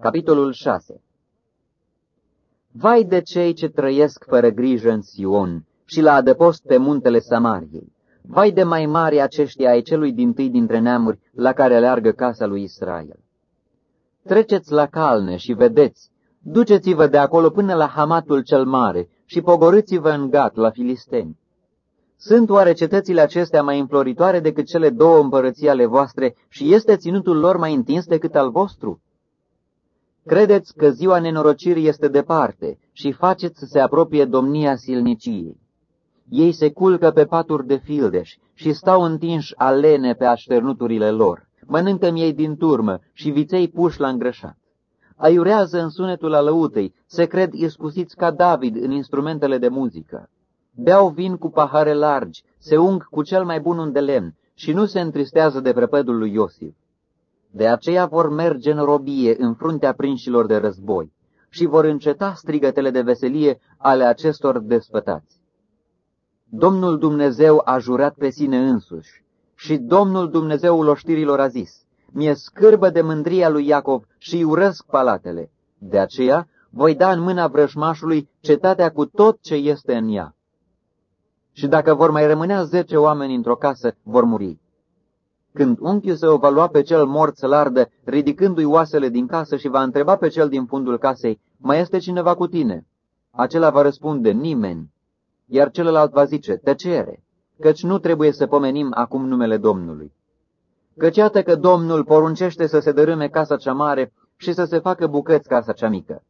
Capitolul 6 Vai de cei ce trăiesc fără grijă în Sion și la adăpost pe muntele Samariei! Vai de mai mari aceștia ai celui din tâi dintre neamuri la care aleargă casa lui Israel! Treceți la calne și vedeți, duceți-vă de acolo până la Hamatul cel mare și pogorâți-vă în gat la filisteni. Sunt oare cetățile acestea mai înfloritoare decât cele două împărății ale voastre și este ținutul lor mai întins decât al vostru? Credeți că ziua nenorocirii este departe și faceți să se apropie domnia silniciei. Ei se culcă pe paturi de fildeș și stau întinși alene pe așternuturile lor. mănâncă ei din turmă și viței puși la îngrășat. Aiurează în sunetul alăutei, se cred iscusiți ca David în instrumentele de muzică. Beau vin cu pahare largi, se ung cu cel mai bun un de lemn și nu se întristează de prăpădul lui Iosif. De aceea vor merge în robie în fruntea prinșilor de război și vor înceta strigătele de veselie ale acestor despătați. Domnul Dumnezeu a jurat pe sine însuși și Domnul Dumnezeul oștirilor a zis, Mie scârbă de mândria lui Iacov și urăsc palatele. De aceea voi da în mâna vrăjmașului cetatea cu tot ce este în ea. Și dacă vor mai rămânea zece oameni într-o casă, vor muri. Când unchiul său va lua pe cel mort să lardă, ridicându-i oasele din casă și va întreba pe cel din fundul casei, mai este cineva cu tine? Acela va răspunde, nimeni. Iar celălalt va zice, tăcere, căci nu trebuie să pomenim acum numele Domnului. Căci iată că Domnul poruncește să se dărâme casa cea mare și să se facă bucăți casa cea mică.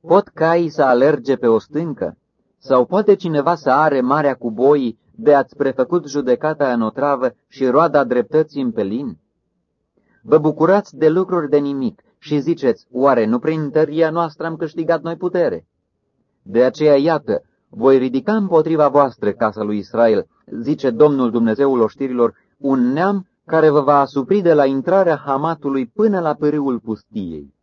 Pot caii să alerge pe o stâncă? Sau poate cineva să are marea cu boii de ați prefăcut judecata în otravă și roada dreptății în pelin? Vă bucurați de lucruri de nimic și ziceți, oare nu prin tăria noastră am câștigat noi putere? De aceea, iată, voi ridica împotriva voastră, casa lui Israel, zice Domnul Dumnezeul oștirilor, un neam care vă va asupri de la intrarea Hamatului până la pârâul pustiei.